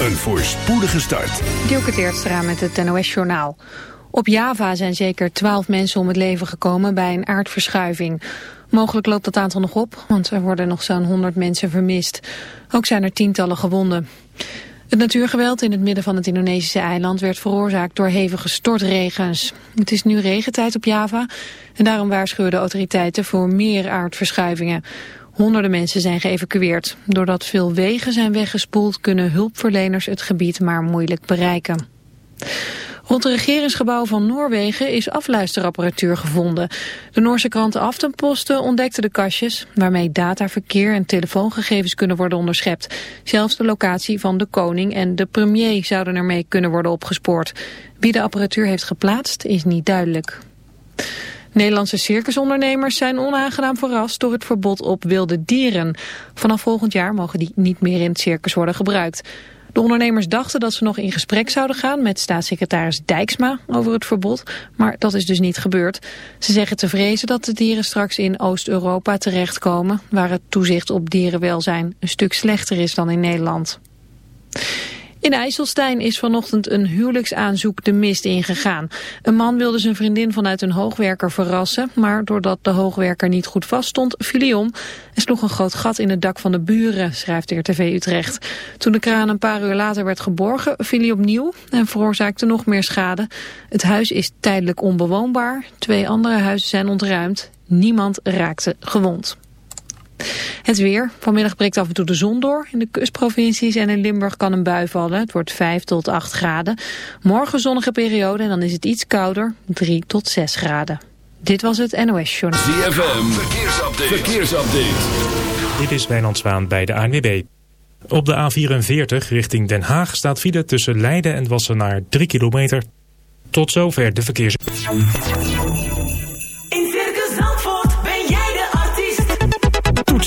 een voorspoedige start. Dielke Teertstra met het NOS-journaal. Op Java zijn zeker twaalf mensen om het leven gekomen bij een aardverschuiving. Mogelijk loopt dat aantal nog op, want er worden nog zo'n 100 mensen vermist. Ook zijn er tientallen gewonden. Het natuurgeweld in het midden van het Indonesische eiland werd veroorzaakt door hevige stortregens. Het is nu regentijd op Java en daarom waarschuwen de autoriteiten voor meer aardverschuivingen. Honderden mensen zijn geëvacueerd. Doordat veel wegen zijn weggespoeld kunnen hulpverleners het gebied maar moeilijk bereiken. Rond het regeringsgebouw van Noorwegen is afluisterapparatuur gevonden. De Noorse krant Aftenposten ontdekte de kastjes... waarmee data, verkeer en telefoongegevens kunnen worden onderschept. Zelfs de locatie van de koning en de premier zouden ermee kunnen worden opgespoord. Wie de apparatuur heeft geplaatst is niet duidelijk. Nederlandse circusondernemers zijn onaangenaam verrast door het verbod op wilde dieren. Vanaf volgend jaar mogen die niet meer in het circus worden gebruikt. De ondernemers dachten dat ze nog in gesprek zouden gaan met staatssecretaris Dijksma over het verbod, maar dat is dus niet gebeurd. Ze zeggen te vrezen dat de dieren straks in Oost-Europa terechtkomen, waar het toezicht op dierenwelzijn een stuk slechter is dan in Nederland. In IJsselstein is vanochtend een huwelijksaanzoek de mist ingegaan. Een man wilde zijn vriendin vanuit een hoogwerker verrassen, maar doordat de hoogwerker niet goed vaststond, viel hij om en sloeg een groot gat in het dak van de buren, schrijft RTV Utrecht. Toen de kraan een paar uur later werd geborgen, viel hij opnieuw en veroorzaakte nog meer schade. Het huis is tijdelijk onbewoonbaar, twee andere huizen zijn ontruimd, niemand raakte gewond. Het weer. Vanmiddag breekt af en toe de zon door. In de kustprovincies en in Limburg kan een bui vallen. Het wordt 5 tot 8 graden. Morgen zonnige periode en dan is het iets kouder. 3 tot 6 graden. Dit was het NOS Journal. ZFM. Verkeersupdate. Verkeersupdate. Dit is Wijnand Zwaan bij de ANWB. Op de A44 richting Den Haag staat file tussen Leiden en Wassenaar 3 kilometer. Tot zover de verkeers...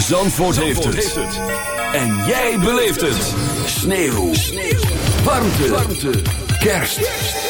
Zandvoort, heeft, het. En jij beleeft het. Sneeuw. Sneeuw. Warmte. Warmte. Kerst.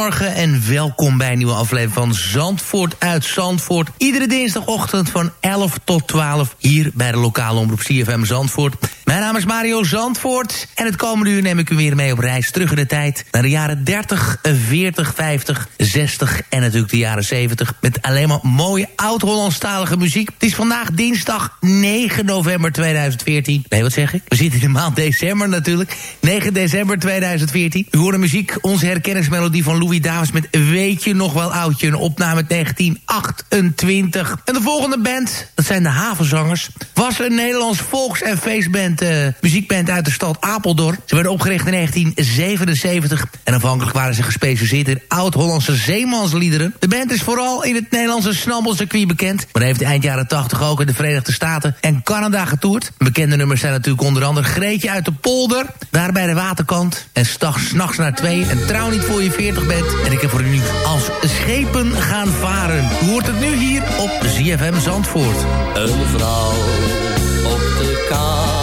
Goedemorgen en welkom bij een nieuwe aflevering van Zandvoort uit Zandvoort. Iedere dinsdagochtend van 11 tot 12 hier bij de lokale omroep CFM Zandvoort. Mijn naam is Mario Zandvoort en het komende uur neem ik u weer mee op reis terug in de tijd... naar de jaren 30, 40, 50, 60 en natuurlijk de jaren 70... met alleen maar mooie oud-Hollandstalige muziek. Het is vandaag dinsdag 9 november 2014. Nee, wat zeg ik? We zitten in de maand december natuurlijk. 9 december 2014. U hoort de muziek, onze herkenningsmelodie van Louis Davis... met Weet je nog wel oudje, een opname uit 1928. En de volgende band, dat zijn de Havenzangers... was een Nederlands volks- en feestband, eh, muziekband uit de stad Apeldoorn. Ze werden opgericht in 1977... en afhankelijk waren ze gespecialiseerd in oud-Hollandse zeemansliederen. De band is vooral in het Nederlandse snabbelcircuit bekend... maar heeft eind jaren 80 ook in de Verenigde Staten en Canada getoerd. Bekende nummers zijn natuurlijk onder andere Greetje uit de Polder... daar bij de waterkant en Stag s'nachts naar twee... en Trouw niet voor je 40 bent. En ik heb voor u nu als schepen gaan varen. U hoort het nu hier op ZFM Zandvoort. Een vrouw op de kade,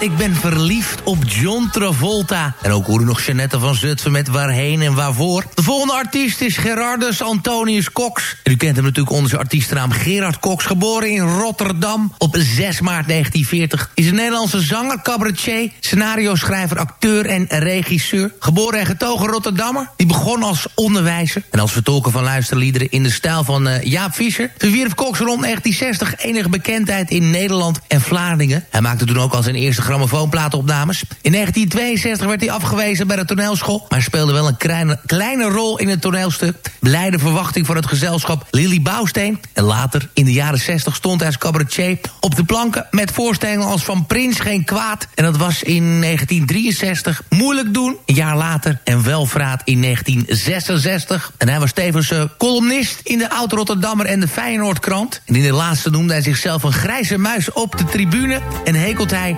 Ik ben verliefd op John Travolta. En ook hoorde nog Jeannette van Zutphen met Waarheen en Waarvoor. De volgende artiest is Gerardus Antonius Cox. En u kent hem natuurlijk onder zijn artiestennaam Gerard Cox. Geboren in Rotterdam op 6 maart 1940. Is een Nederlandse zanger, cabaretier, scenario-schrijver, acteur en regisseur. Geboren en getogen Rotterdammer. Die begon als onderwijzer en als vertolker van luisterliederen... in de stijl van uh, Jaap Visser. Verwierf Cox rond 1960 enige bekendheid in Nederland en Vlaardingen. Hij maakte toen ook al zijn eerste grammofoonplaatopnames. In 1962 werd hij afgewezen bij de toneelschool... maar speelde wel een kleine, kleine rol in het toneelstuk. Blijde verwachting van het gezelschap Lily Bouwsteen. En later, in de jaren 60, stond hij als cabaretier op de planken... met voorstellingen als Van Prins Geen Kwaad. En dat was in 1963. Moeilijk doen, een jaar later. En Welvraat in 1966. En hij was tevens uh, columnist in de Oud-Rotterdammer en de Feyenoordkrant. En in de laatste noemde hij zichzelf een grijze muis op de tribune... en hekelt hij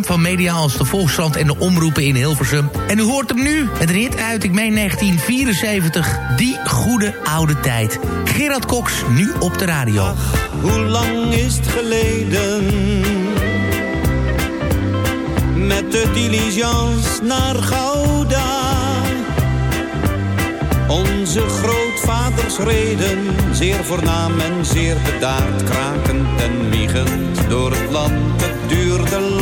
van media als de Volkskrant en de omroepen in Hilversum. En u hoort hem nu een hit uit, ik meen 1974, Die Goede Oude Tijd. Gerard Cox, nu op de radio. Hoe lang is het geleden? Met de diligence naar Gouda. Onze grootvaders reden, zeer voornaam en zeer bedaard, krakend en wiegend door het land. Het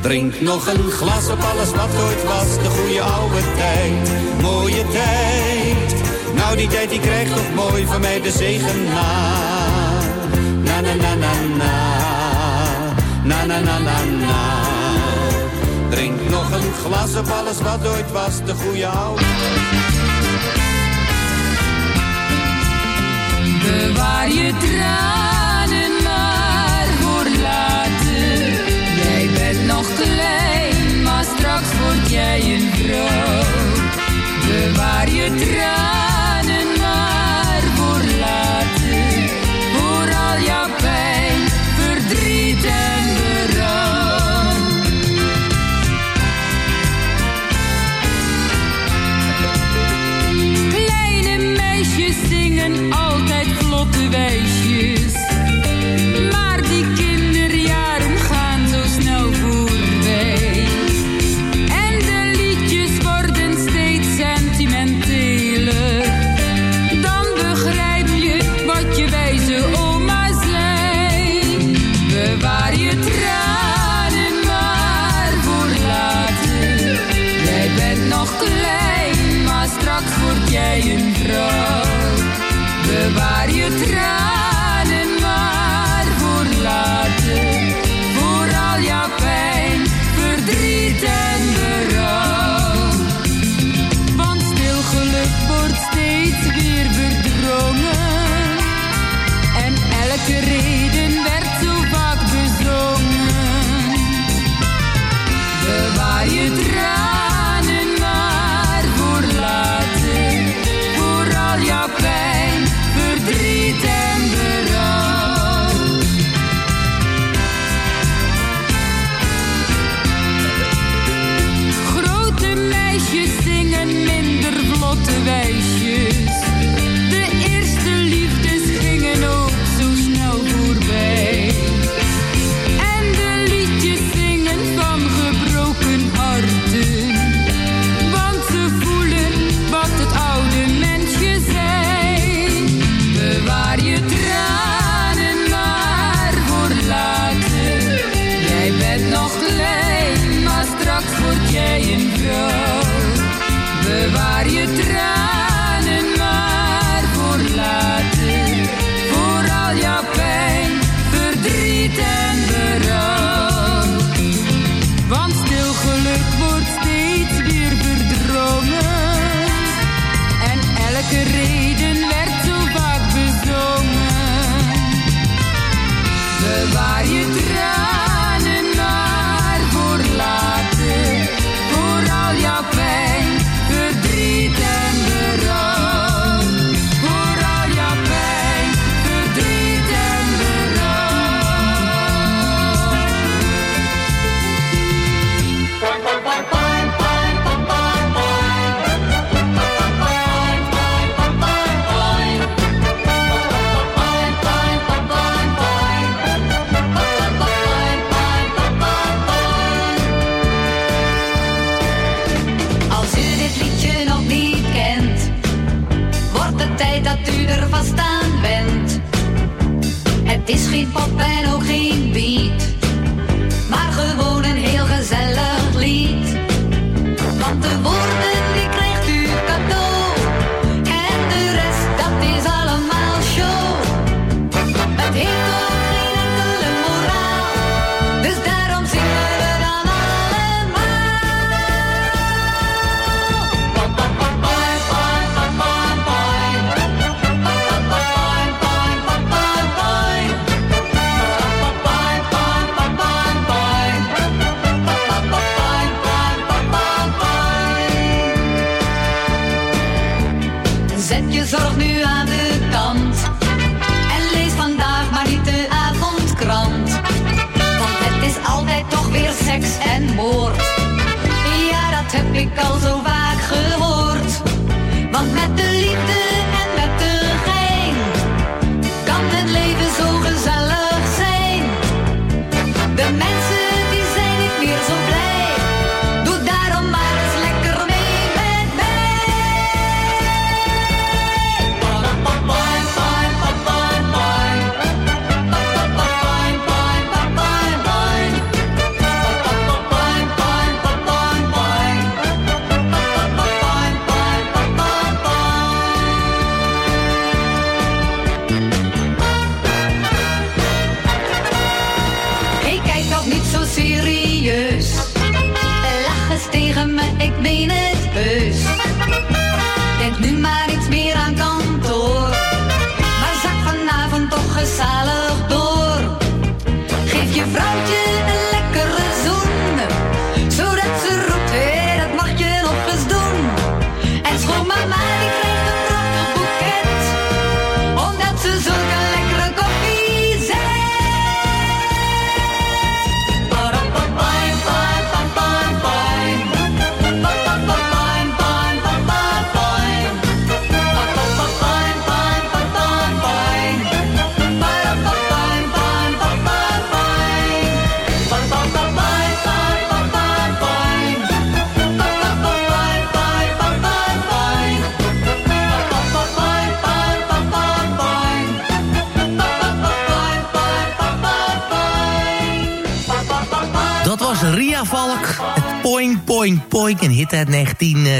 Drink nog een glas op alles wat ooit was, de goede oude tijd. Mooie tijd, nou die tijd die krijgt toch mooi van mij de zegen na. Na na na na na, na na na na na. Drink nog een glas op alles wat ooit was, de goede oude Bewaar je trouw, bewaar je trouw. Je een. Bewaar je trouw.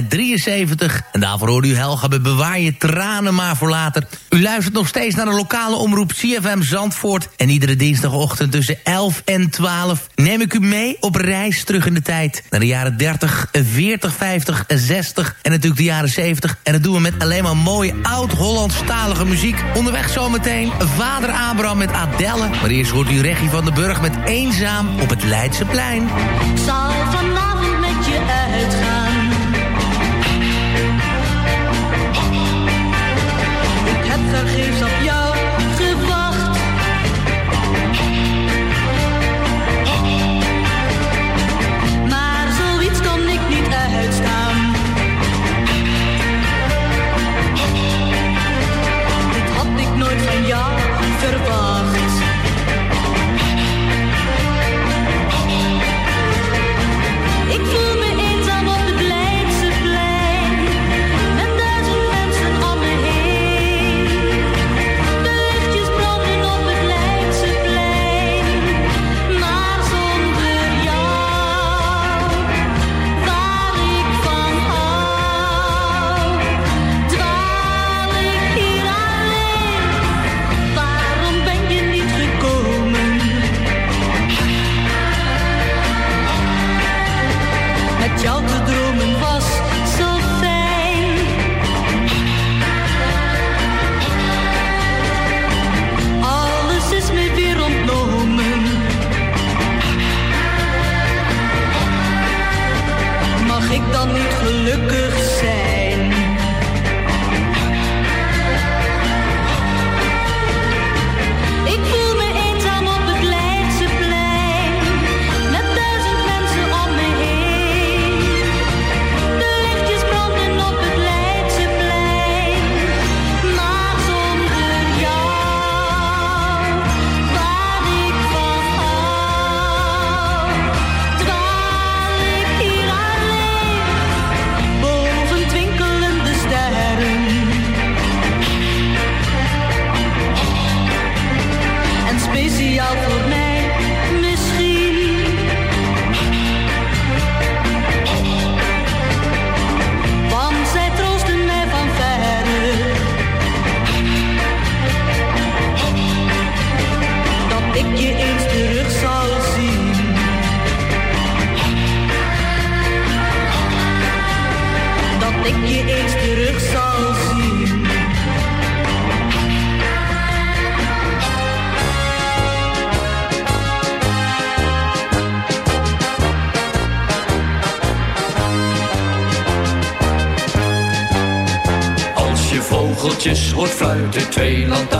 73 En daarvoor hoorde u Helga bij Bewaar je tranen maar voor later. U luistert nog steeds naar de lokale omroep CFM Zandvoort. En iedere dinsdagochtend tussen 11 en 12 neem ik u mee op reis terug in de tijd. Naar de jaren 30, 40, 50, 60 en natuurlijk de jaren 70. En dat doen we met alleen maar mooie oud-Hollandstalige muziek. Onderweg zometeen Vader Abraham met Adelle. Maar eerst hoort u Regie van den Burg met Eenzaam op het Leidseplein. Plein. Fluiten, twee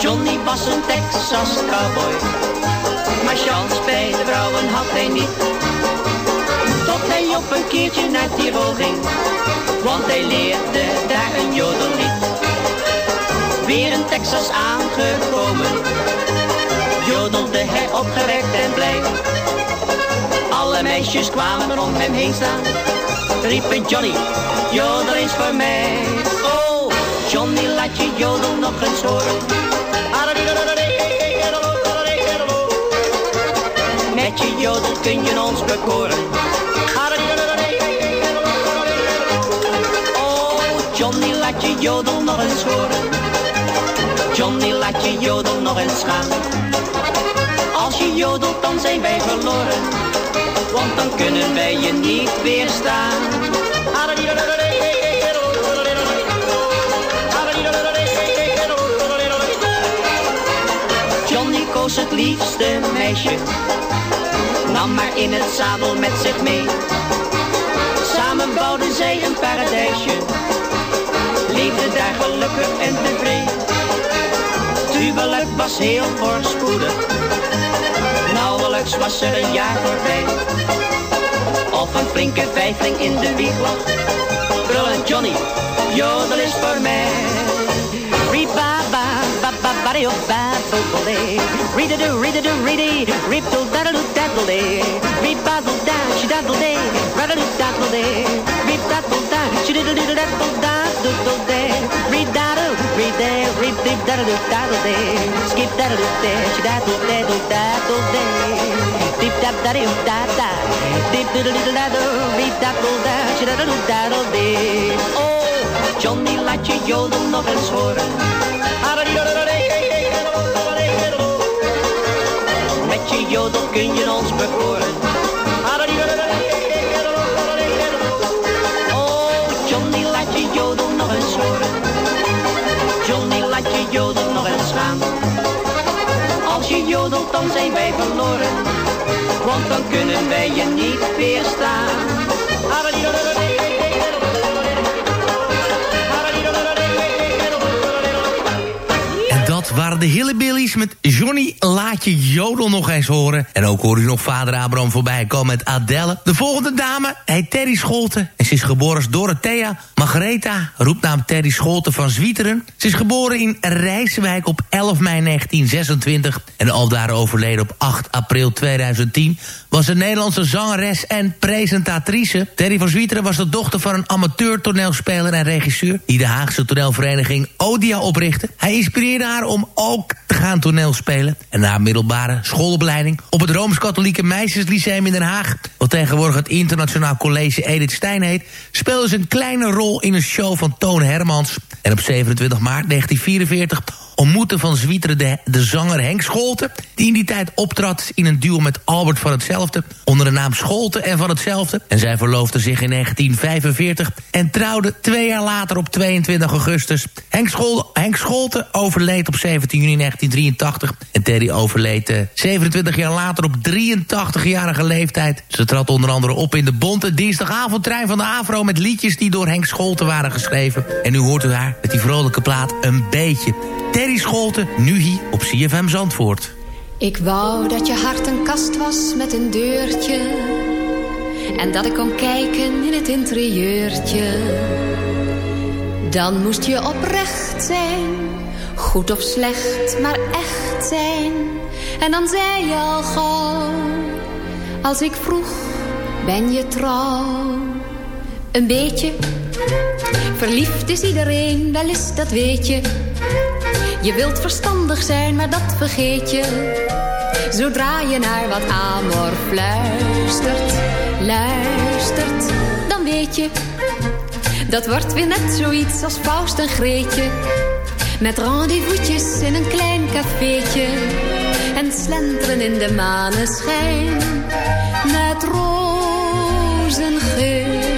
Johnny was een Texas cowboy, maar chance bij de vrouwen had hij niet. Tot hij op een keertje naar Tirol ging, want hij leerde daar een jodellied. Weer in Texas aangekomen, jodelde hij opgewekt en blij. Alle meisjes kwamen om hem heen staan, riepen Johnny, jodel eens voor mij. Oh, Johnny laat je jodel nog eens horen. Met je jodel kun je ons bekoren. Oh, Johnny laat je jodel nog eens horen. Johnny laat je jodel nog eens gaan. Als je jodelt dan zijn wij verloren. Want dan kunnen wij je niet weerstaan. Johnny koos het liefste meisje. Nam maar in het zadel met zich mee. Samen bouwden zij een paradijsje. Leefde daar gelukkig en tevreden. Tubeluik was heel voorspoedig. Nauwelijks was er een jaar voorbij. Of een flinke vijfling in de wieg lag. Brullend Johnny, jodel is voor mij. Riba ba ba ba ba de ba bo bo de. Read it read it read it. Rip do daddle daddle de. Rip daddle da she daddle de. De. Daddle da she diddle diddle daddle da do do de. Read daddle read de. Daddle de. Skip daddle de she daddle daddle daddle de. Dip dap daddle da da. Dip diddle diddle daddle. Rip daddle da she daddle daddle de. Oh. Johnny, laat je jodel nog eens horen. Met je kun je ons bekoren. Jodelt, dan zijn wij verloren. Want dan kunnen wij je niet weerstaan. Waren de Hillebillies met Johnny Laat je Jodel nog eens horen. En ook hoor u nog vader Abraham voorbij komen met Adelle. De volgende dame heet Terry Scholten. En ze is geboren als Dorothea Margaretha, roepnaam Terry Scholten van Zwieteren. Ze is geboren in Rijswijk op 11 mei 1926. En al daar overleden op 8 april 2010 was een Nederlandse zangeres en presentatrice. Terry van Zwieteren was de dochter van een amateur toneelspeler en regisseur... die de Haagse toneelvereniging Odia oprichtte. Hij inspireerde haar om ook te gaan toneelspelen. En na middelbare schoolopleiding op het Rooms-Katholieke Meisjeslyceum in Den Haag... wat tegenwoordig het Internationaal College Edith Stein heet... speelde ze een kleine rol in een show van Toon Hermans. En op 27 maart 1944 ontmoette van Zwieteren de, zanger Henk Scholten... die in die tijd optrad in een duo met Albert van Hetzelfde... onder de naam Scholten en van Hetzelfde. En zij verloofden zich in 1945 en trouwden twee jaar later op 22 augustus. Henk, Schol, Henk overleed op 17 juni 1983... en Terry overleed eh, 27 jaar later op 83-jarige leeftijd. Ze trad onder andere op in de bonte dinsdagavondtrein van de AVRO... met liedjes die door Henk Scholten waren geschreven. En nu hoort u haar met die vrolijke plaat een beetje... Scholten, nu hier op CFM Zandvoort. Ik wou dat je hart een kast was met een deurtje. En dat ik kon kijken in het interieurtje. Dan moest je oprecht zijn. Goed of slecht, maar echt zijn. En dan zei je al gauw. Als ik vroeg, ben je trouw? Een beetje. Verliefd is iedereen, wel eens, dat weet je. Je wilt verstandig zijn, maar dat vergeet je. Zodra je naar wat amor fluistert, luistert, dan weet je. Dat wordt weer net zoiets als Faust en Greetje. Met rendezvous'tjes in een klein cafeetje. En slenteren in de maneschijn. Met rozengeur.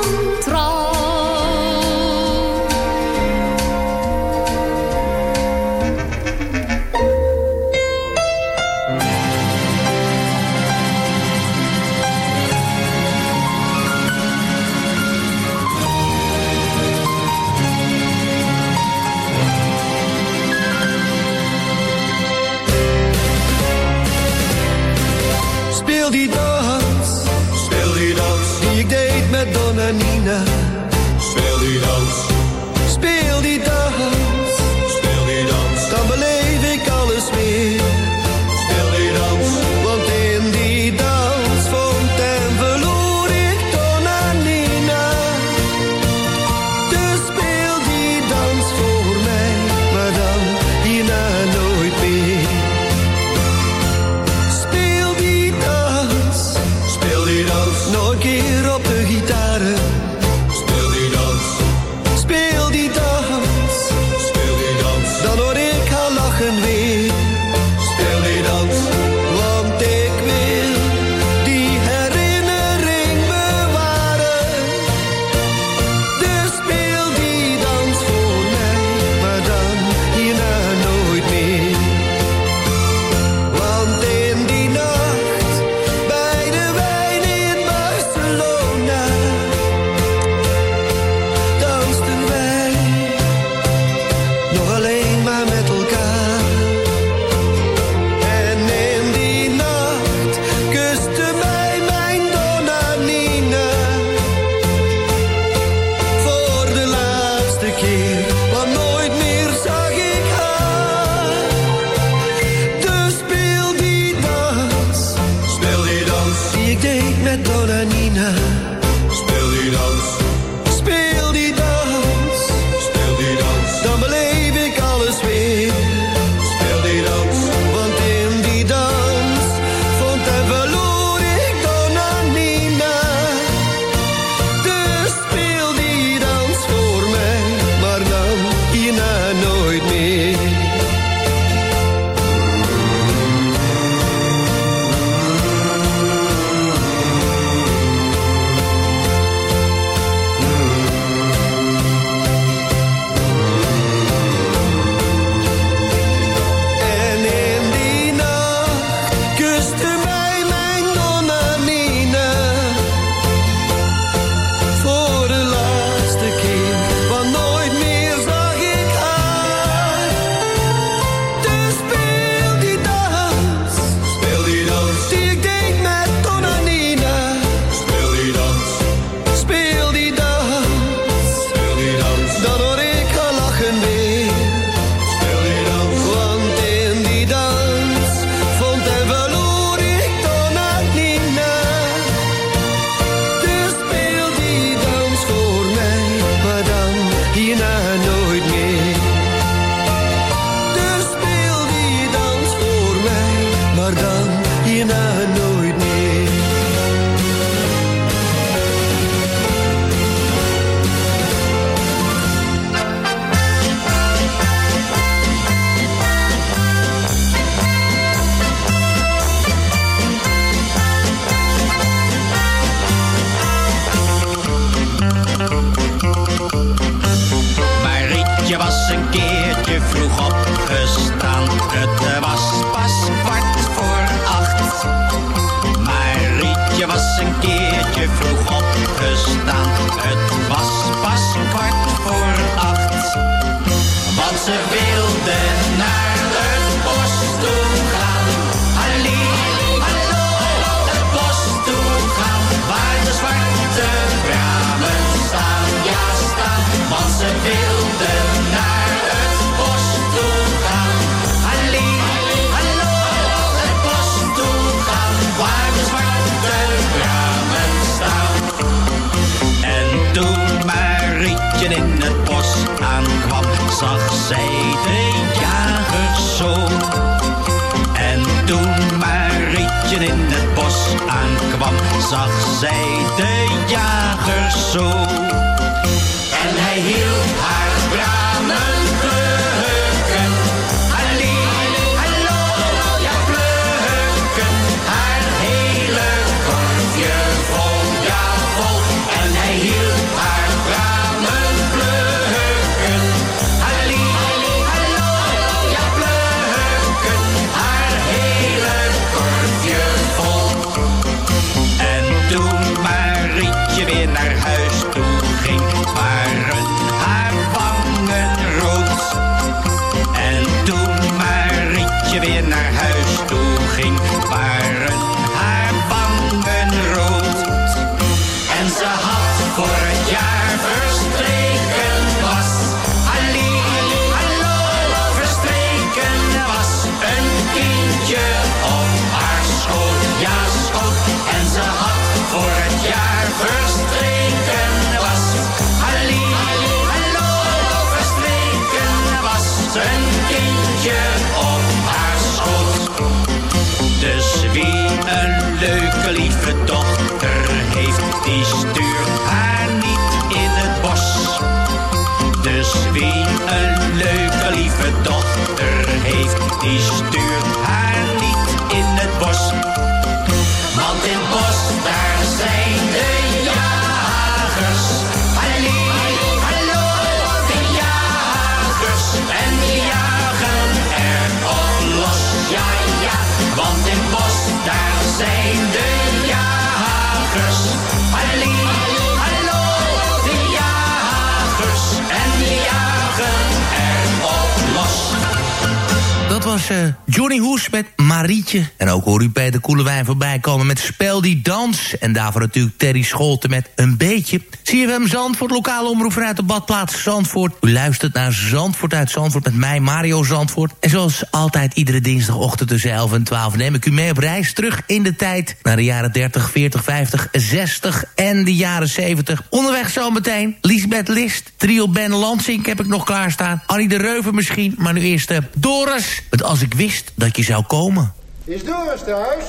Dat was eh, Johnny Hoes met Marietje. En ook hoor u Peter Koelewijn voorbij komen met Spel die Dans. En daarvoor natuurlijk Terry Scholten met Een Beetje. CFM Zandvoort, lokale omroep vanuit de badplaats Zandvoort. U luistert naar Zandvoort uit Zandvoort met mij, Mario Zandvoort. En zoals altijd iedere dinsdagochtend tussen 11 en 12 neem ik u mee op reis terug in de tijd. Naar de jaren 30, 40, 50, 60 en de jaren 70. Onderweg zometeen Lisbeth List, trio Ben Lansing heb ik nog klaarstaan. Annie de Reuver misschien, maar nu eerst eh, Doris. Met Als ik wist dat je zou komen. Is Doris thuis?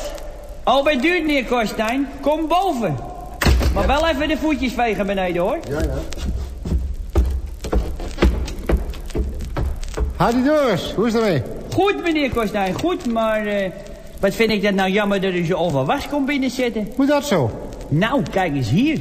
Al bij duurt, meneer Korstijn. Kom boven. Maar wel even de voetjes vegen beneden, hoor. Ja, ja. Hadi Doris, hoe is het ermee? Goed, meneer Korstijn, goed, maar... eh, wat vind ik dat nou jammer dat u zo over was komt binnenzetten. Hoe dat zo? Nou, kijk eens hier.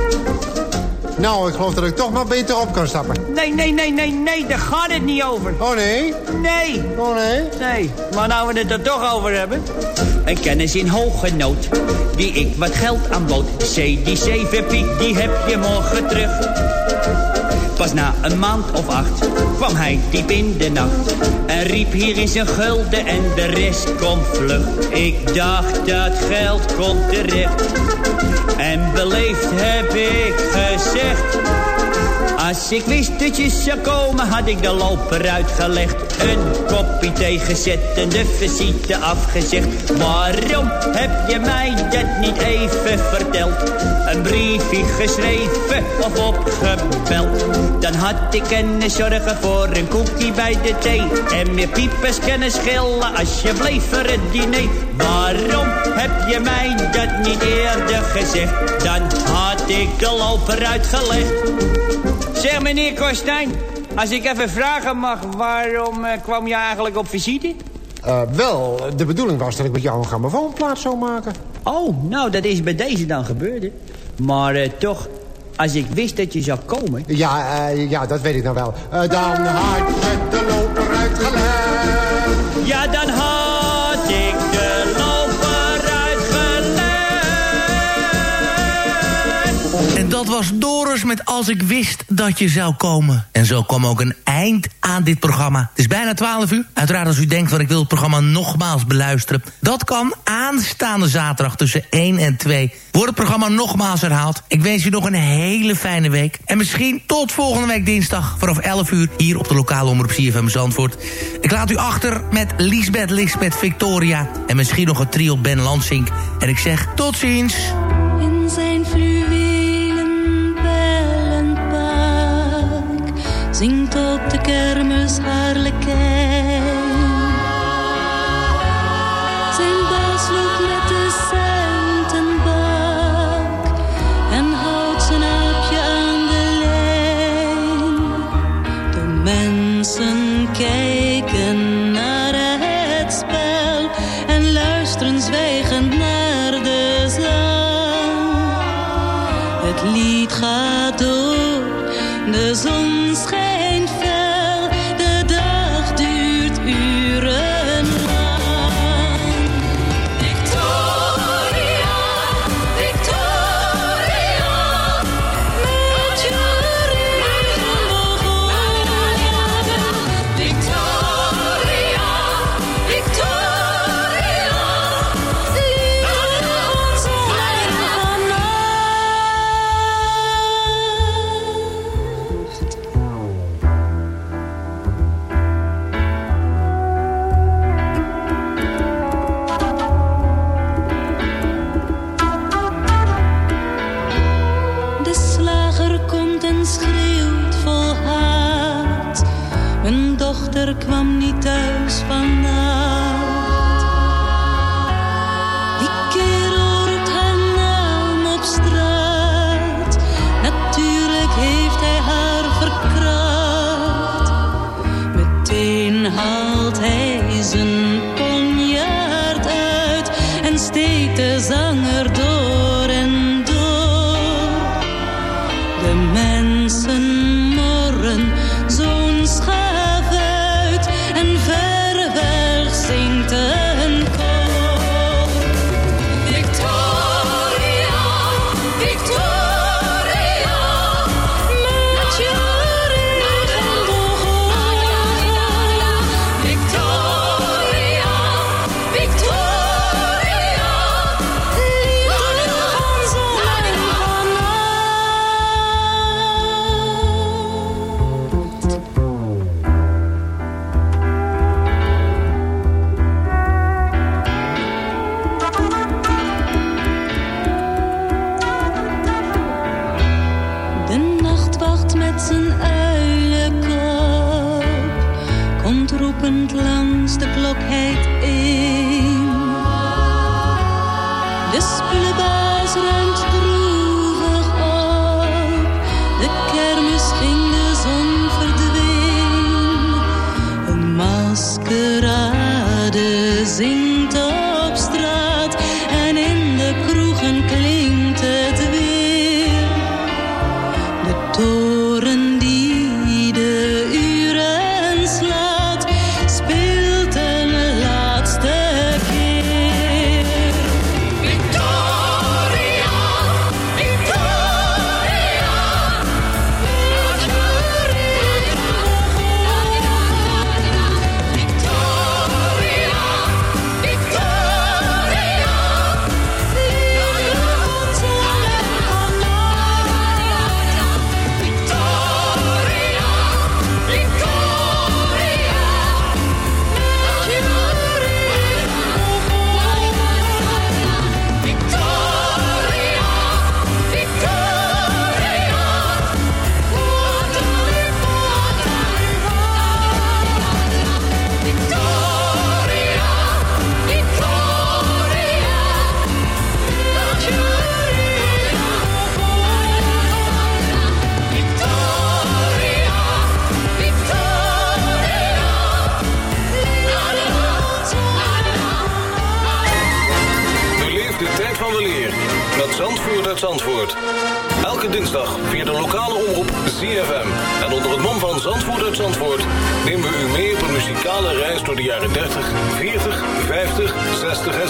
Nou, ik geloof dat ik toch maar beter op kan stappen. Nee, nee, nee, nee, nee, daar gaat het niet over. Oh nee? Nee. Oh nee? Nee, maar nou we het er toch over hebben. Een kennis in hoge nood, die ik wat geld aanbood. C, die zeven piek, die heb je morgen terug. Pas na een maand of acht kwam hij diep in de nacht. En riep hier is een gulden en de rest komt vlug. Ik dacht dat geld komt terecht. En beleefd heb ik gezegd. Als ik wist dat je zou komen, had ik de loper uitgelegd. Een kopje thee gezet en de visite afgezegd. Waarom heb je mij dat niet even verteld? Een briefje geschreven of opgebeld. Dan had ik kunnen zorgen voor een koekje bij de thee. En meer piepers kunnen schillen als je bleef voor het diner. Waarom heb je mij dat niet eerder gezegd? Dan had ik de loper uitgelegd. Zeg meneer Kostijn, als ik even vragen mag, waarom eh, kwam je eigenlijk op visite? Eh, wel, de bedoeling was dat ik met jou een grammofoonplaat zou maken. Oh, nou, dat is bij deze dan gebeurd. hè. Maar eh, toch, als ik wist dat je zou komen... Ja, eh, ja dat weet ik nou wel. Eh, dan had je de loper uitgelegd. Ja, dan had was Doris met Als ik wist dat je zou komen. En zo kwam ook een eind aan dit programma. Het is bijna 12 uur. Uiteraard als u denkt van ik wil het programma nogmaals beluisteren. Dat kan aanstaande zaterdag tussen 1 en 2. Wordt het programma nogmaals herhaald. Ik wens u nog een hele fijne week. En misschien tot volgende week dinsdag vanaf 11 uur hier op de lokale omroep CFM Zandvoort. Ik laat u achter met Lisbeth, Lisbeth, Victoria en misschien nog een trio Ben Lansing. En ik zeg tot ziens. Op de kermis harlekijn. Zijn baas loopt met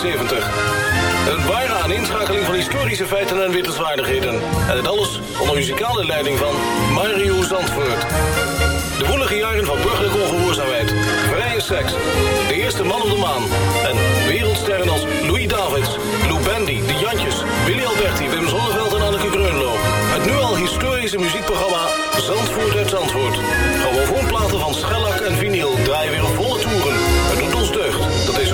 60 en 70. Een ware aaninschakeling van historische feiten en wittelswaardigheden. En het alles onder muzikale leiding van Mario Zandvoort. De woelige jaren van burgerlijke ongehoorzaamheid, vrije seks, de eerste man op de maan... en wereldsterren als Louis Davids, Lou Bendy, De Jantjes, Willy Alberti, Wim Zonneveld en Anneke Greunlo. Het nu al historische muziekprogramma Zandvoort uit Zandvoort. Grammofoonplaten van schellak en vinyl draaien weer op volle toeren. Het doet ons deugd dat deze